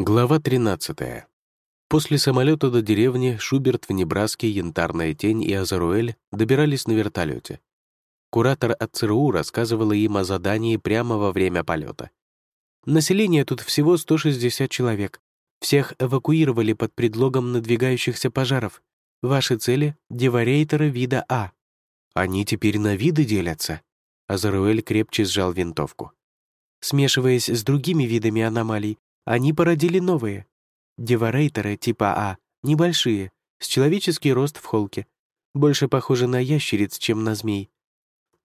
Глава 13. После самолета до деревни Шуберт в Небраске, Янтарная тень и Азаруэль добирались на вертолете. Куратор от ЦРУ рассказывала им о задании прямо во время полета. Население тут всего 160 человек. Всех эвакуировали под предлогом надвигающихся пожаров. Ваши цели — деварейторы вида А. Они теперь на виды делятся. Азаруэль крепче сжал винтовку. Смешиваясь с другими видами аномалий, они породили новые. Деварейторы типа А, небольшие, с человеческий рост в холке, больше похожи на ящериц, чем на змей.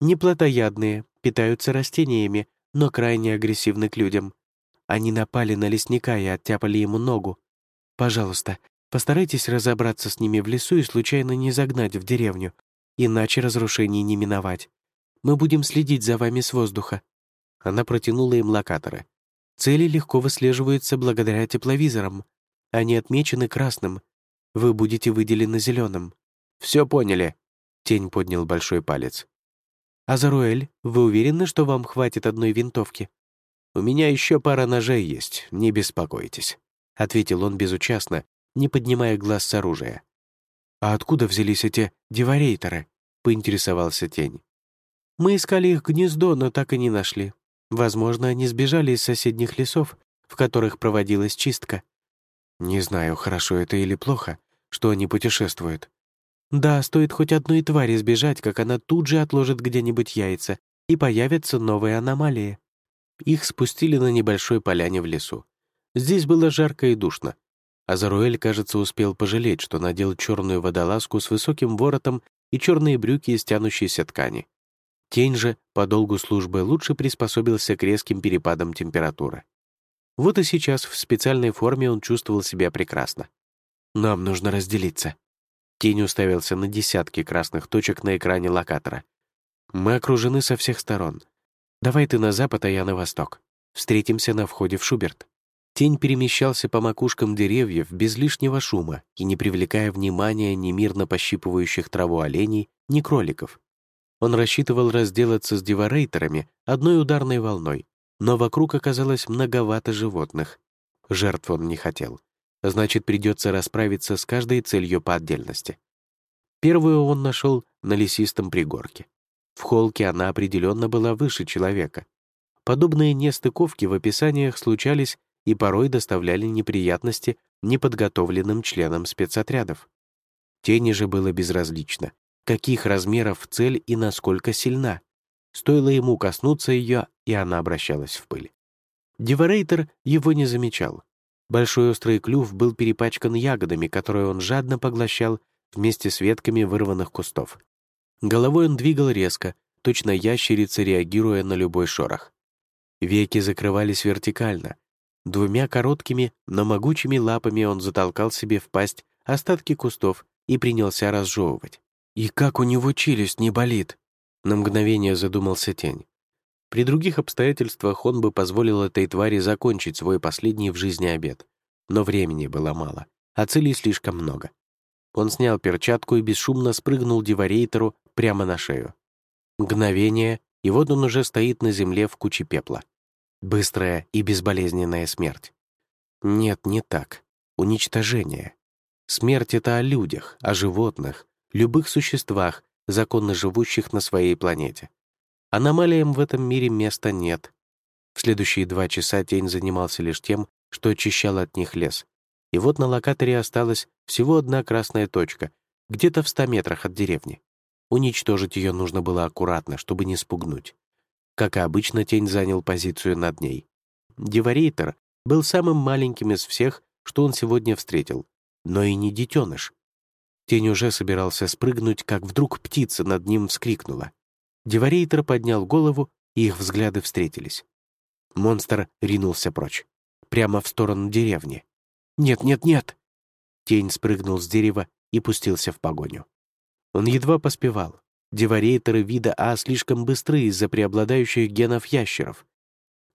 Неплотоядные, питаются растениями, но крайне агрессивны к людям. Они напали на лесника и оттяпали ему ногу. Пожалуйста, постарайтесь разобраться с ними в лесу и случайно не загнать в деревню, иначе разрушений не миновать. Мы будем следить за вами с воздуха». Она протянула им локаторы. Цели легко выслеживаются благодаря тепловизорам. Они отмечены красным. Вы будете выделены зеленым. Все поняли. Тень поднял большой палец. «Азаруэль, вы уверены, что вам хватит одной винтовки?» «У меня еще пара ножей есть, не беспокойтесь», — ответил он безучастно, не поднимая глаз с оружия. «А откуда взялись эти деварейторы?» — поинтересовался тень. «Мы искали их гнездо, но так и не нашли. Возможно, они сбежали из соседних лесов, в которых проводилась чистка. Не знаю, хорошо это или плохо, что они путешествуют. Да, стоит хоть одной твари сбежать, как она тут же отложит где-нибудь яйца, и появятся новые аномалии. Их спустили на небольшой поляне в лесу. Здесь было жарко и душно. Азаруэль, кажется, успел пожалеть, что надел черную водолазку с высоким воротом и черные брюки из тянущейся ткани. Тень же по долгу службы лучше приспособился к резким перепадам температуры. Вот и сейчас в специальной форме он чувствовал себя прекрасно. «Нам нужно разделиться». Тень уставился на десятки красных точек на экране локатора. «Мы окружены со всех сторон. Давай ты на запад, а я на восток. Встретимся на входе в Шуберт». Тень перемещался по макушкам деревьев без лишнего шума и не привлекая внимания ни мирно пощипывающих траву оленей, ни кроликов. Он рассчитывал разделаться с деварейторами одной ударной волной, но вокруг оказалось многовато животных. Жертв он не хотел. Значит, придется расправиться с каждой целью по отдельности. Первую он нашел на лесистом пригорке. В холке она определенно была выше человека. Подобные нестыковки в описаниях случались и порой доставляли неприятности неподготовленным членам спецотрядов. Тени же было безразлично каких размеров цель и насколько сильна. Стоило ему коснуться ее, и она обращалась в пыль. Деворейтер его не замечал. Большой острый клюв был перепачкан ягодами, которые он жадно поглощал вместе с ветками вырванных кустов. Головой он двигал резко, точно ящерица, реагируя на любой шорох. Веки закрывались вертикально. Двумя короткими, но могучими лапами он затолкал себе в пасть остатки кустов и принялся разжевывать. И как у него челюсть не болит? На мгновение задумался тень. При других обстоятельствах он бы позволил этой твари закончить свой последний в жизни обед. Но времени было мало, а целей слишком много. Он снял перчатку и бесшумно спрыгнул деварейтору прямо на шею. Мгновение, и вот он уже стоит на земле в куче пепла. Быстрая и безболезненная смерть. Нет, не так. Уничтожение. Смерть — это о людях, о животных, любых существах, законно живущих на своей планете. Аномалиям в этом мире места нет. В следующие два часа тень занимался лишь тем, что очищал от них лес. И вот на локаторе осталась всего одна красная точка, где-то в ста метрах от деревни. Уничтожить ее нужно было аккуратно, чтобы не спугнуть. Как и обычно, тень занял позицию над ней. Деварейтер был самым маленьким из всех, что он сегодня встретил, но и не детеныш. Тень уже собирался спрыгнуть, как вдруг птица над ним вскрикнула. Деварейтер поднял голову, и их взгляды встретились. Монстр ринулся прочь, прямо в сторону деревни. «Нет, нет, нет!» Тень спрыгнул с дерева и пустился в погоню. Он едва поспевал. Деварейторы вида А слишком быстры из-за преобладающих генов ящеров.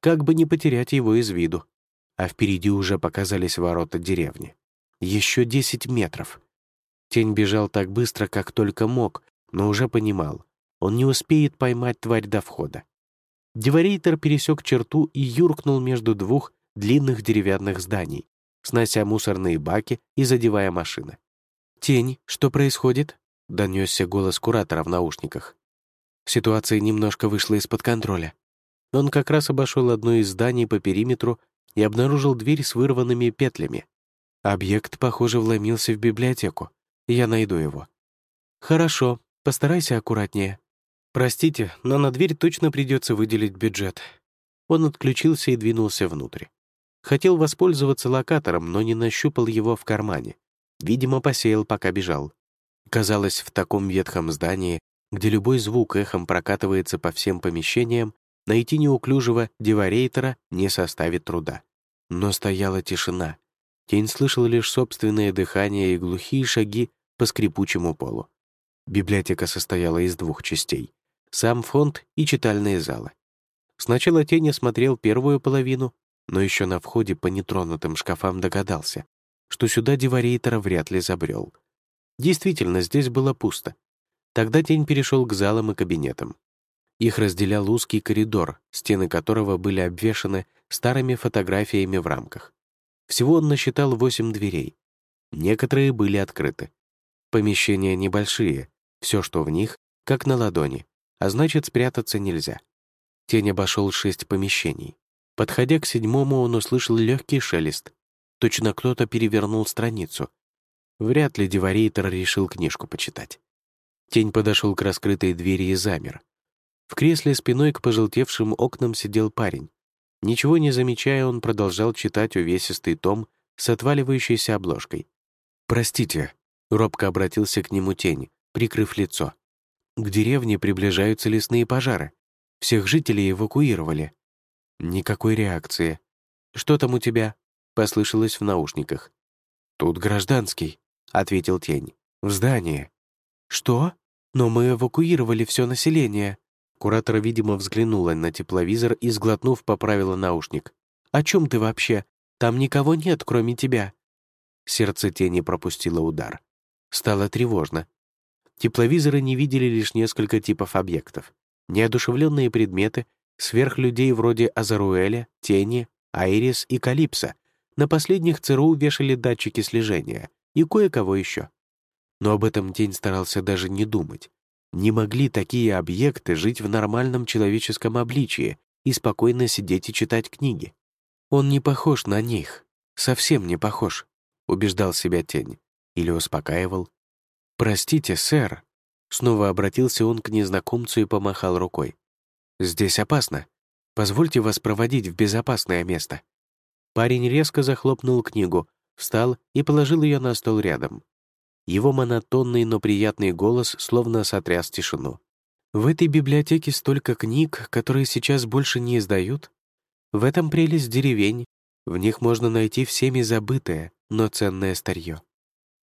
Как бы не потерять его из виду. А впереди уже показались ворота деревни. Еще десять метров. Тень бежал так быстро, как только мог, но уже понимал, он не успеет поймать тварь до входа. Деварейтер пересек черту и юркнул между двух длинных деревянных зданий, снося мусорные баки и задевая машины. «Тень, что происходит?» — донесся голос куратора в наушниках. Ситуация немножко вышла из-под контроля. Он как раз обошел одно из зданий по периметру и обнаружил дверь с вырванными петлями. Объект, похоже, вломился в библиотеку. Я найду его. «Хорошо, постарайся аккуратнее. Простите, но на дверь точно придется выделить бюджет». Он отключился и двинулся внутрь. Хотел воспользоваться локатором, но не нащупал его в кармане. Видимо, посеял, пока бежал. Казалось, в таком ветхом здании, где любой звук эхом прокатывается по всем помещениям, найти неуклюжего деварейтора не составит труда. Но стояла тишина. Тень слышал лишь собственное дыхание и глухие шаги по скрипучему полу. Библиотека состояла из двух частей — сам фонд и читальные залы. Сначала Тень осмотрел первую половину, но еще на входе по нетронутым шкафам догадался, что сюда деварейтора вряд ли забрел. Действительно, здесь было пусто. Тогда Тень перешел к залам и кабинетам. Их разделял узкий коридор, стены которого были обвешаны старыми фотографиями в рамках. Всего он насчитал восемь дверей. Некоторые были открыты. Помещения небольшие, все, что в них, как на ладони, а значит, спрятаться нельзя. Тень обошел шесть помещений. Подходя к седьмому, он услышал легкий шелест. Точно кто-то перевернул страницу. Вряд ли Деварейтер решил книжку почитать. Тень подошел к раскрытой двери и замер. В кресле спиной к пожелтевшим окнам сидел парень. Ничего не замечая, он продолжал читать увесистый том с отваливающейся обложкой. «Простите», — робко обратился к нему тень, прикрыв лицо. «К деревне приближаются лесные пожары. Всех жителей эвакуировали». Никакой реакции. «Что там у тебя?» — послышалось в наушниках. «Тут гражданский», — ответил тень. «В здании». «Что? Но мы эвакуировали все население», Куратор, видимо, взглянула на тепловизор и, сглотнув, поправила наушник. «О чем ты вообще? Там никого нет, кроме тебя». Сердце тени пропустило удар. Стало тревожно. Тепловизоры не видели лишь несколько типов объектов. Неодушевленные предметы, сверхлюдей вроде Азаруэля, Тени, Айрис и Калипса. На последних ЦРУ вешали датчики слежения и кое-кого еще. Но об этом Тень старался даже не думать. Не могли такие объекты жить в нормальном человеческом обличии и спокойно сидеть и читать книги. Он не похож на них, совсем не похож, убеждал себя тень или успокаивал. «Простите, сэр», снова обратился он к незнакомцу и помахал рукой. «Здесь опасно. Позвольте вас проводить в безопасное место». Парень резко захлопнул книгу, встал и положил ее на стол рядом. Его монотонный, но приятный голос словно сотряс тишину. «В этой библиотеке столько книг, которые сейчас больше не издают. В этом прелесть деревень. В них можно найти всеми забытое, но ценное старье».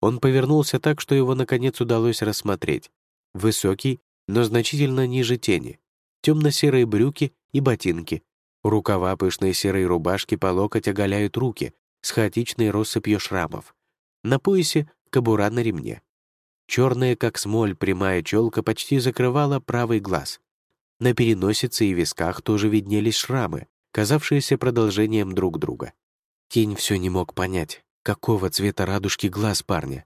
Он повернулся так, что его, наконец, удалось рассмотреть. Высокий, но значительно ниже тени. Темно-серые брюки и ботинки. Рукава пышной серой рубашки по локоть оголяют руки с хаотичной россыпью шрамов. На поясе кобура на ремне. Черная, как смоль, прямая челка почти закрывала правый глаз. На переносице и висках тоже виднелись шрамы, казавшиеся продолжением друг друга. Тень все не мог понять, какого цвета радужки глаз парня.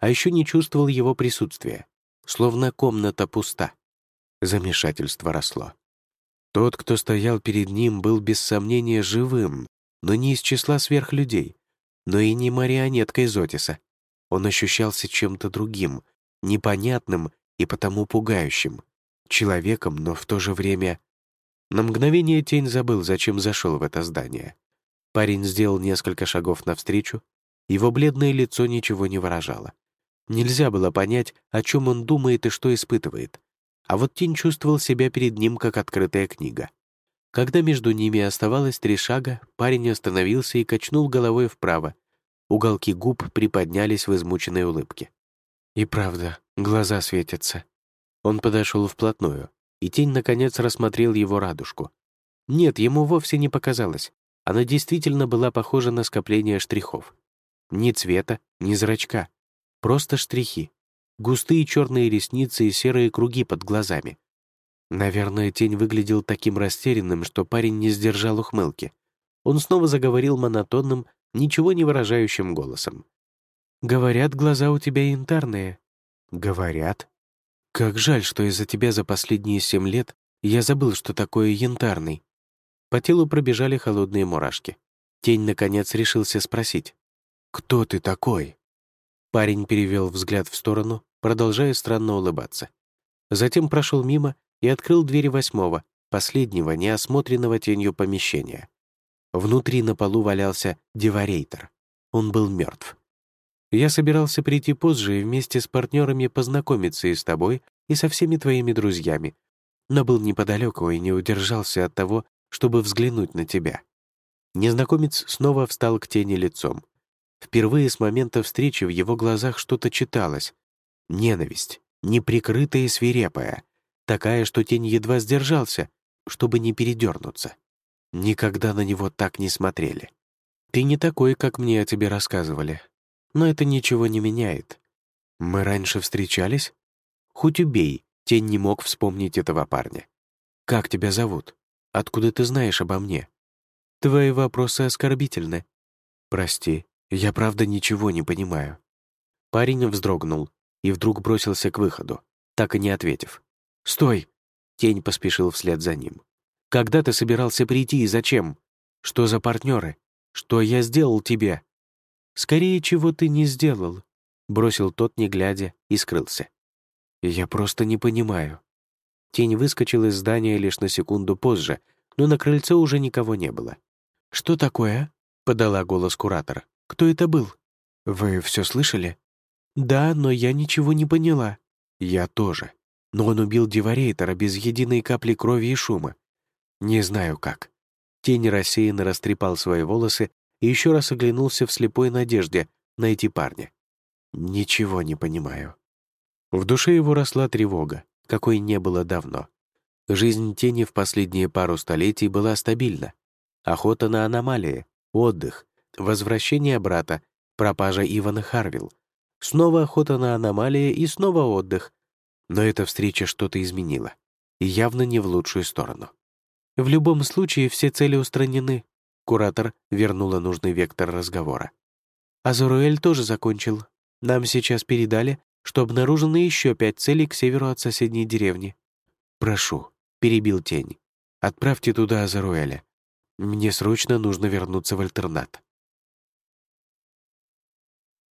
А еще не чувствовал его присутствия, словно комната пуста. Замешательство росло. Тот, кто стоял перед ним, был без сомнения живым, но не из числа сверхлюдей, но и не марионеткой Зотиса. Он ощущался чем-то другим, непонятным и потому пугающим. Человеком, но в то же время... На мгновение тень забыл, зачем зашел в это здание. Парень сделал несколько шагов навстречу, его бледное лицо ничего не выражало. Нельзя было понять, о чем он думает и что испытывает. А вот тень чувствовал себя перед ним, как открытая книга. Когда между ними оставалось три шага, парень остановился и качнул головой вправо, Уголки губ приподнялись в измученной улыбке. И правда, глаза светятся. Он подошел вплотную, и тень, наконец, рассмотрел его радужку. Нет, ему вовсе не показалось. Она действительно была похожа на скопление штрихов. Ни цвета, ни зрачка. Просто штрихи. Густые черные ресницы и серые круги под глазами. Наверное, тень выглядел таким растерянным, что парень не сдержал ухмылки. Он снова заговорил монотонным, ничего не выражающим голосом. «Говорят, глаза у тебя янтарные». «Говорят?» «Как жаль, что из-за тебя за последние семь лет я забыл, что такое янтарный». По телу пробежали холодные мурашки. Тень, наконец, решился спросить. «Кто ты такой?» Парень перевел взгляд в сторону, продолжая странно улыбаться. Затем прошел мимо и открыл двери восьмого, последнего, неосмотренного тенью помещения. Внутри на полу валялся деварейтор. Он был мертв. Я собирался прийти позже и вместе с партнерами познакомиться и с тобой, и со всеми твоими друзьями, но был неподалеку и не удержался от того, чтобы взглянуть на тебя. Незнакомец снова встал к тени лицом. Впервые с момента встречи в его глазах что-то читалось. Ненависть, неприкрытая и свирепая, такая, что тень едва сдержался, чтобы не передернуться. Никогда на него так не смотрели. Ты не такой, как мне о тебе рассказывали. Но это ничего не меняет. Мы раньше встречались? Хоть убей, тень не мог вспомнить этого парня. Как тебя зовут? Откуда ты знаешь обо мне? Твои вопросы оскорбительны. Прости, я правда ничего не понимаю. Парень вздрогнул и вдруг бросился к выходу, так и не ответив. «Стой!» Тень поспешил вслед за ним. «Когда ты собирался прийти и зачем? Что за партнеры? Что я сделал тебе?» «Скорее, чего ты не сделал», — бросил тот, не глядя, и скрылся. «Я просто не понимаю». Тень выскочил из здания лишь на секунду позже, но на крыльце уже никого не было. «Что такое?» — подала голос куратора. «Кто это был?» «Вы все слышали?» «Да, но я ничего не поняла». «Я тоже. Но он убил Деварейтора без единой капли крови и шума. Не знаю как». Тень рассеянно растрепал свои волосы и еще раз оглянулся в слепой надежде найти парня. «Ничего не понимаю». В душе его росла тревога, какой не было давно. Жизнь тени в последние пару столетий была стабильна. Охота на аномалии, отдых, возвращение брата, пропажа Ивана Харвилл. Снова охота на аномалии и снова отдых. Но эта встреча что-то изменила. И явно не в лучшую сторону. В любом случае все цели устранены. Куратор вернула нужный вектор разговора. Азуруэль тоже закончил. Нам сейчас передали, что обнаружены еще пять целей к северу от соседней деревни. «Прошу», — перебил тень, — «отправьте туда Азаруэля. Мне срочно нужно вернуться в альтернат».